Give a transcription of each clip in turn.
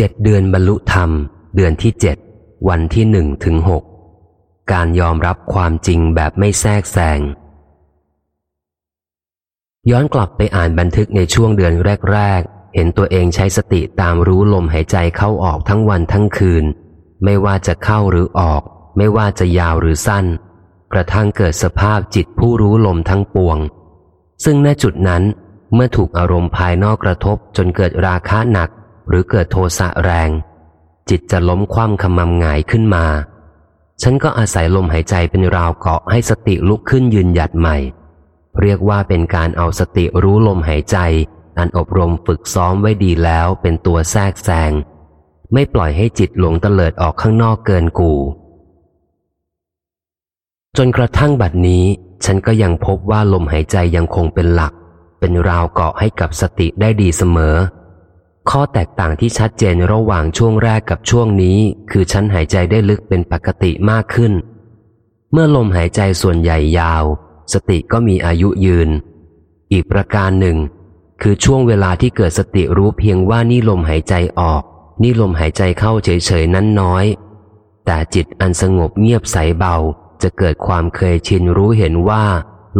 เจ็ดเดือนบรรลุธรรม เดือนที่เจ็ดวันที่หนึ่งถึงหกการยอมรับความจริงแบบไม่แทรกแซง ย้อนกลับไปอ่านบันทึกในช่วงเดือนแรก ๆ เห็นตัวเองใช้สติตามรู้ลมหายใจเข้าออกทั้งวันทั้งคืน ไม่ว่าจะเข้าหรือออก ไม่ว่าจะยาวหรือสั้น กระทั่งเกิดสภาพจิตผู้รู้ลมทั้งปวง ซึ่งณจุดนั้นเมื่อถูกอารมณ์ภายนอกกระทบจนเกิดราคะหนัก หรือเกิดโทสะแรง จิตจะล้มคว่ำขมำหงายขึ้นมา ฉันก็อาศัยลมหายใจเป็นราวเกาะให้สติลุกขึ้นยืนหยัดใหม่ เรียกว่าเป็นการเอาสติรู้ลมหายใจ อันอบรมฝึกซ้อมไว้ดีแล้วเป็นตัวแทรกแซง ไม่ปล่อยให้จิตหลงเตลิดออกข้างนอกเกินกูจนกระทั่งบัดนี้ ฉันก็ยังพบว่าลมหายใจยังคงเป็นหลัก เป็นราวเกาะให้กับสติได้ดีเสมอ ข้อแตกต่างที่ชัดเจนระหว่างช่วงแรกกับช่วงนี้ คือฉันหายใจได้ลึกเป็นปกติมากขึ้น เมื่อลมหายใจส่วนใหญ่ยาว สติก็มีอายุยืน อีกประการหนึ่ง คือช่วงเวลาที่เกิดสติรู้เพียงว่านี่ลมหายใจออก นี่ลมหายใจเข้าเฉยๆนั้นน้อย แต่จิตอันสงบเงียบใสเบาจะเกิดความเคยชินรู้เห็นว่า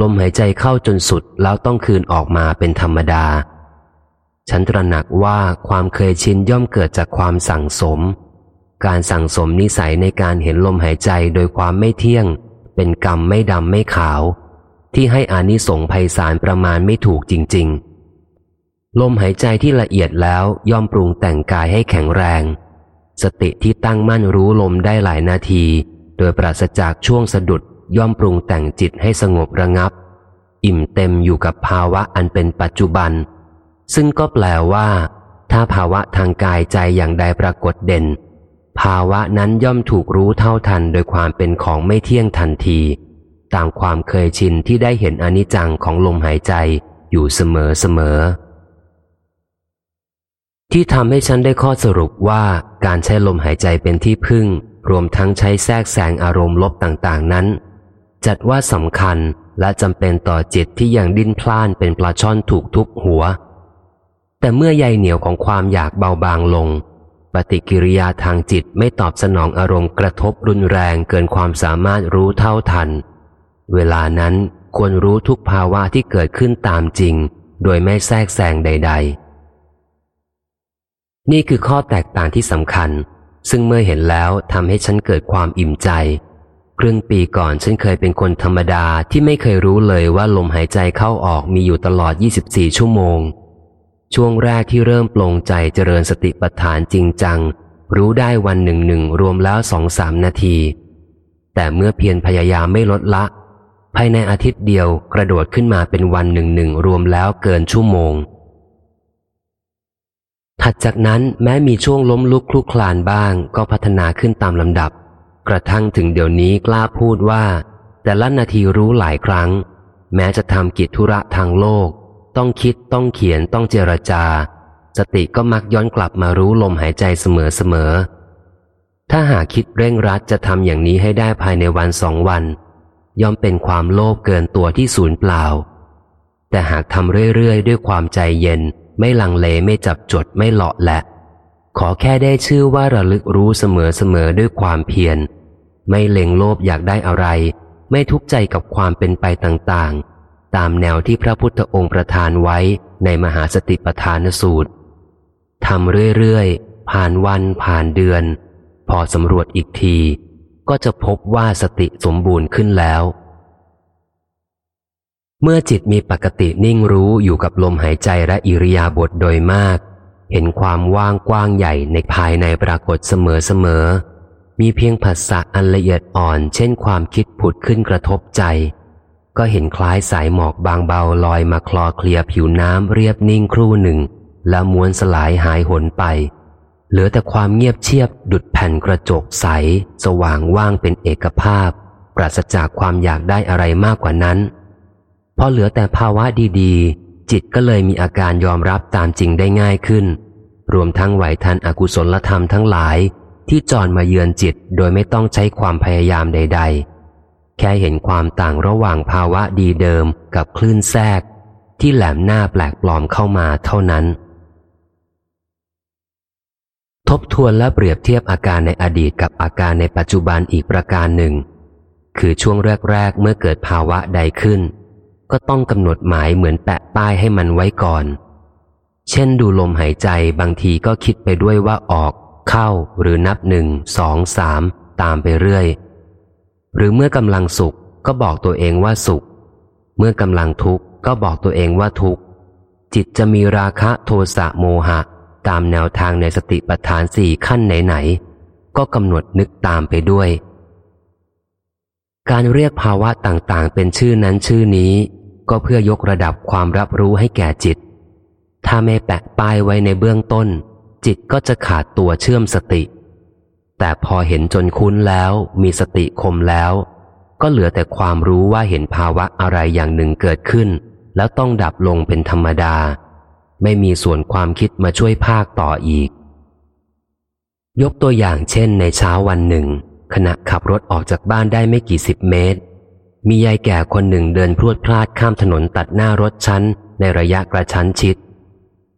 ลมหายใจเข้าจนสุดแล้วต้องคืนออกมาเป็นธรรมดา ฉันตระหนักว่าความเคยชินย่อมเกิดจากความสั่งสม การสั่งสมนิสัยในการเห็นลมหายใจโดยความไม่เที่ยง เป็นกรรมไม่ดำไม่ขาว ที่ให้อานิสงส์ภัยสารประมาณไม่ถูกจริง ๆ ลมหายใจที่ละเอียดแล้วย่อมปรุงแต่งกายให้แข็งแรง สติที่ตั้งมั่นรู้ลมได้หลายนาที โดยปราศจากช่วงสะดุดย่อมปรุงแต่งจิตให้สงบระงับ อิ่มเต็มอยู่กับภาวะอันเป็นปัจจุบัน ซึ่งก็แปลว่า ถ้าภาวะทางกายใจอย่างใดปรากฏเด่น ภาวะนั้นย่อมถูกรู้เท่าทันโดยความเป็นของไม่เที่ยงทันที ตามความเคยชินที่ได้เห็นอนิจจังของลมหายใจอยู่เสมอเสมอที่ทำให้ฉันได้ข้อสรุปว่าการใช้ลมหายใจเป็นที่พึ่ง รวมทั้งใช้แทรกแซงอารมณ์ลบต่างๆนั้น จัดว่าสำคัญและจำเป็นต่อจิตที่ยังดิ้นพล่านเป็นปลาช่อนถูกทุบหัว แต่เมื่อใยเหนียวของความอยากเบาบางลง ปฏิกิริยาทางจิตไม่ตอบสนองอารมณ์กระทบรุนแรงเกินความสามารถรู้เท่าทัน เวลานั้นควรรู้ทุกภาวะที่เกิดขึ้นตามจริง โดยไม่แทรกแซงใด ๆ นี่คือข้อแตกต่างที่สำคัญ ซึ่งเมื่อเห็นแล้วทำให้ฉันเกิดความอิ่มใจครึ่งปีก่อนฉันเคยเป็นคนธรรมดาที่ไม่เคยรู้เลยว่าลมหายใจเข้าออกมีอยู่ตลอด 24 ชั่วโมง ช่วงแรกที่เริ่มปลงใจเจริญสติปัฏฐานจริงจัง รู้ได้วันหนึ่งหนึ่งรวมแล้วสองสามนาที แต่เมื่อเพียรพยายามไม่ลดละ ภายในอาทิตย์เดียวกระโดดขึ้นมาเป็นวันหนึ่งหนึ่งรวมแล้วเกินชั่วโมง ถัดจากนั้นแม้มีช่วงล้มลุกคลุกคลานบ้างก็พัฒนาขึ้นตามลำดับ กระทั่งถึงเดี๋ยวนี้กล้าพูดว่า แต่ละนาทีรู้หลายครั้ง แม้จะทำกิจธุระทางโลก ต้องคิดต้องเขียนต้องเจรจา สติก็มักย้อนกลับมารู้ลมหายใจเสมอๆถ้าหากคิดเร่งรัดจะทำอย่างนี้ให้ได้ภายในวันสองวัน ย่อมเป็นความโลภเกินตัวที่ศูนย์เปล่า แต่หากทำเรื่อยๆ ด้วยความใจเย็น ไม่ลังเลไม่จับจดไม่เลาะแหละขอแค่ได้ชื่อว่าระลึกรู้เสมอๆด้วยความเพียร ไม่เล็งโลภอยากได้อะไร ไม่ทุกข์ใจกับความเป็นไปต่างๆ ตามแนวที่พระพุทธองค์ประทานไว้ในมหาสติปัฏฐานสูตรทำเรื่อยๆ ผ่านวันผ่านเดือน พอสำรวจอีกที ก็จะพบว่าสติสมบูรณ์ขึ้นแล้ว เมื่อจิตมีปกตินิ่งรู้อยู่กับลมหายใจและอิริยาบถโดยมาก เห็นความว่างกว้างใหญ่ในภายในปรากฏเสมอๆมีเพียงผัสสะอันละเอียดอ่อน เช่นความคิดผุดขึ้นกระทบใจ ก็เห็นคล้ายสายหมอกบางเบาลอยมาคลอเคลียผิวน้ำเรียบนิ่งครู่หนึ่ง แล้วม้วนสลายหายหนไป เหลือแต่ความเงียบเชียบดุดแผ่นกระจกใส สว่างว่างเป็นเอกภาพ ปราศจากความอยากได้อะไรมากกว่านั้นพอเหลือแต่ภาวะดีๆ จิตก็เลยมีอาการยอมรับตามจริงได้ง่ายขึ้น รวมทั้งไหวทันอกุศลธรรมทั้งหลาย ที่จอนมาเยือนจิตโดยไม่ต้องใช้ความพยายามใด ๆ แค่เห็นความต่างระหว่างภาวะดีเดิมกับคลื่นแทรก ที่แหลมหน้าแปลกปลอมเข้ามาเท่านั้น ทบทวนและเปรียบเทียบอาการในอดีตกับอาการในปัจจุบันอีกประการหนึ่ง คือช่วงแรกๆเมื่อเกิดภาวะใดขึ้น ก็ต้องกำหนดหมายเหมือนแปะป้ายให้มันไว้ก่อน เช่นดูลมหายใจบางทีก็คิดไปด้วยว่าออก เข้าหรือนับหนึ่งสองสามตามไปเรื่อย หรือเมื่อกำลังสุขก็บอกตัวเองว่าสุข เมื่อกำลังทุกข์ก็บอกตัวเองว่าทุกข์ จิตจะมีราคะโทสะโมหะ ตามแนวทางในสติปัฏฐานสี่ขั้นไหนๆ ก็กำหนดนึกตามไปด้วย การเรียกภาวะต่างๆ เป็นชื่อนั้นชื่อนี้ ก็เพื่อยกระดับความรับรู้ให้แก่จิต ถ้าไม่แปะป้ายไว้ในเบื้องต้น จิตก็จะขาดตัวเชื่อมสติ แต่พอเห็นจนคุ้นแล้วมีสติคมแล้ว ก็เหลือแต่ความรู้ว่าเห็นภาวะอะไรอย่างหนึ่งเกิดขึ้น แล้วต้องดับลงเป็นธรรมดา ไม่มีส่วนความคิดมาช่วยภาคต่ออีก ยกตัวอย่างเช่นในเช้าวันหนึ่ง ขณะขับรถออกจากบ้านได้ไม่กี่สิบเมตร มียายแก่คนหนึ่งเดินพรวดพลาดข้ามถนนตัดหน้ารถฉันในระยะกระชั้นชิด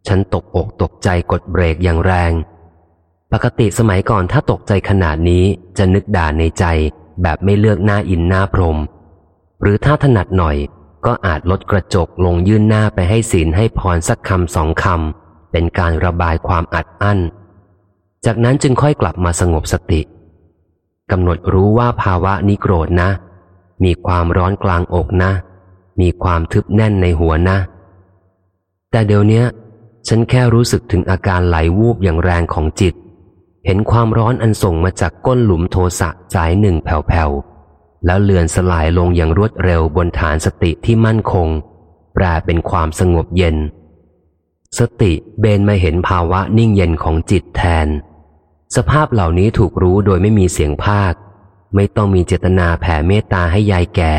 ฉันตกอกตกใจกดเบรกอย่างแรง ปกติสมัยก่อนถ้าตกใจขนาดนี้จะนึกด่าในใจ แบบไม่เลือกหน้าอินหน้าพรม หรือถ้าถนัดหน่อย ก็อาจลดกระจกลงยื่นหน้าไปให้ศีลให้พรสักคำสองคำเป็นการระบายความอัดอั้น จากนั้นจึงค่อยกลับมาสงบสติกำหนดรู้ว่าภาวะนี้โกรธนะ มีความร้อนกลางอกนะ มีความทึบแน่นในหัวนะ แต่เดี๋ยวนี้ฉันแค่รู้สึกถึงอาการไหลวูบอย่างแรงของจิต เห็นความร้อนอันส่งมาจากก้นหลุมโทสะสายหนึ่งแผ่วๆ แล้วเลือนสลายลงอย่างรวดเร็วบนฐานสติที่มั่นคง แปลเป็นความสงบเย็น สติเบนมาเห็นภาวะนิ่งเย็นของจิตแทน สภาพเหล่านี้ถูกรู้โดยไม่มีเสียงภาค ไม่ต้องมีเจตนาแผ่เมตตาให้ยายแก่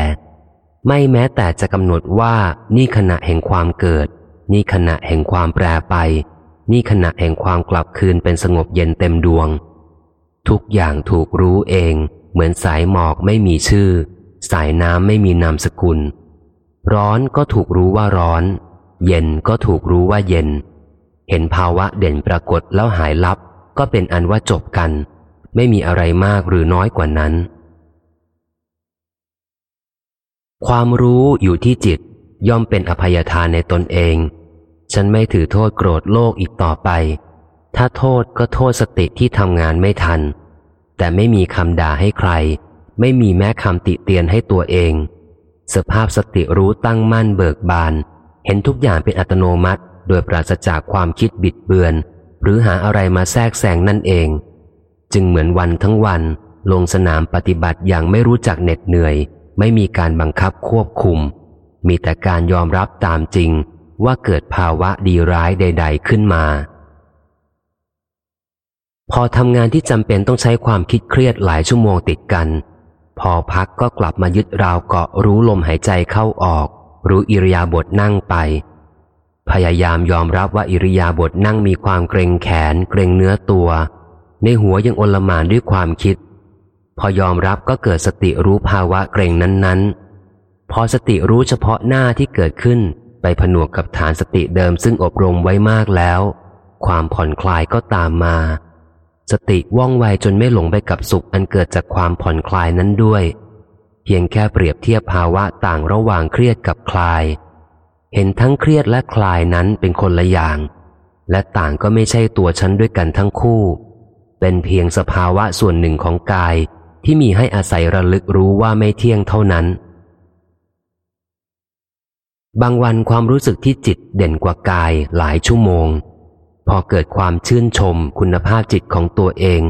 ไม่แม้แต่จะกำหนดว่านี่ขณะแห่งความเกิด นี่ขณะแห่งความแปรไป นี่ขณะแห่งความกลับคืนเป็นสงบเย็นเต็มดวง ทุกอย่างถูกรู้เอง เหมือนสายหมอกไม่มีชื่อ สายน้ำไม่มีนามสกุล ร้อนก็ถูกรู้ว่าร้อน เย็นก็ถูกรู้ว่าเย็น เห็นภาวะเด่นปรากฏแล้วหายลับ ก็เป็นอันว่าจบกัน ไม่มีอะไรมากหรือน้อยกว่านั้น ความรู้อยู่ที่จิตย่อมเป็นอภัยทานในตนเอง ฉันไม่ถือโทษโกรธโลกอีกต่อไป ถ้าโทษก็โทษสติที่ทำงานไม่ทัน แต่ไม่มีคำด่าให้ใคร ไม่มีแม้คำติเตียนให้ตัวเอง สภาพสติรู้ตั้งมั่นเบิกบาน เห็นทุกอย่างเป็นอัตโนมัติ โดยปราศจากความคิดบิดเบือน หรือหาอะไรมาแทรกแซงนั่นเอง จึงเหมือนวันทั้งวัน ลงสนามปฏิบัติอย่างไม่รู้จักเหน็ดเหนื่อย ไม่มีการบังคับควบคุม มีแต่การยอมรับตามจริง ว่าเกิดภาวะดีร้ายใด ๆ ขึ้นมา พอทำงานที่จำเป็นต้องใช้ความคิดเครียดหลายชั่วโมงติดกัน พอพักก็กลับมายึดราวเกาะรู้ลมหายใจเข้าออก รู้อิริยาบถนั่งไป พยายามยอมรับว่าอิริยาบถนั่งมีความเกรงแขน เกรงเนื้อตัว ในหัวยังอลหมานด้วยความคิด พอยอมรับก็เกิดสติรู้ภาวะเกรงนั้นๆพอสติรู้เฉพาะหน้าที่เกิดขึ้น ไปผนวกกับฐานสติเดิมซึ่งอบรมไว้มากแล้ว ความผ่อนคลายก็ตามมา สติว่องไวจนไม่หลงไปกับสุขอันเกิดจากความผ่อนคลายนั้นด้วย เพียงแค่เปรียบเทียบภาวะต่างระหว่างเครียดกับคลาย เห็นทั้งเครียดและคลายนั้นเป็นคนละอย่าง และต่างก็ไม่ใช่ตัวฉันด้วยกันทั้งคู่ เป็นเพียงสภาวะส่วนหนึ่งของกายที่มีให้อาศัยระลึกรู้ว่าไม่เที่ยงเท่านั้น บางวันความรู้สึกที่จิตเด่นกว่ากายหลายชั่วโมง พอเกิดความชื่นชมคุณภาพจิตของตัวเอง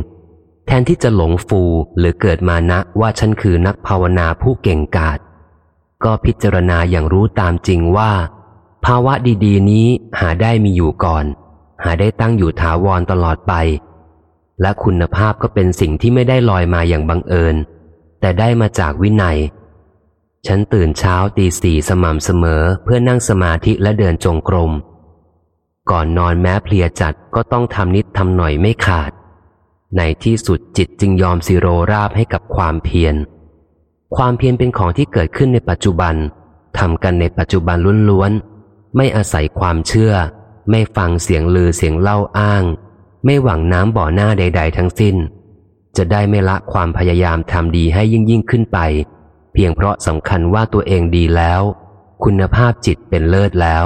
แทนที่จะหลงฟูหรือเกิดมานะว่าฉันคือนักภาวนาผู้เก่งกาจก็พิจารณาอย่างรู้ตามจริงว่า ภาวะดีๆ นี้หาได้มีอยู่ก่อน หาได้ตั้งอยู่ถาวรตลอดไป และคุณภาพก็เป็นสิ่งที่ไม่ได้ลอยมาอย่างบังเอิญ แต่ได้มาจากวินัย ฉันตื่นเช้าตีสี่สม่ำเสมอเพื่อนั่งสมาธิและเดินจงกรม ก่อนนอนแม้เพลียจัดก็ต้องทำนิดทำหน่อยไม่ขาด ในที่สุดจิตจึงยอมสิโรราบให้กับความเพียร ความเพียรเป็นของที่เกิดขึ้นในปัจจุบันทำกันในปัจจุบันล้วนๆ ไม่อาศัยความเชื่อ ไม่ฟังเสียงลือเสียงเล่าอ้าง ไม่หวังน้ำบ่อหน้าใด ๆ ทั้งสิ้น จะได้ไม่ละความพยายามทำดีให้ยิ่งยิ่งขึ้นไป เพียงเพราะสำคัญว่าตัวเองดีแล้ว คุณภาพจิตเป็นเลิศแล้ว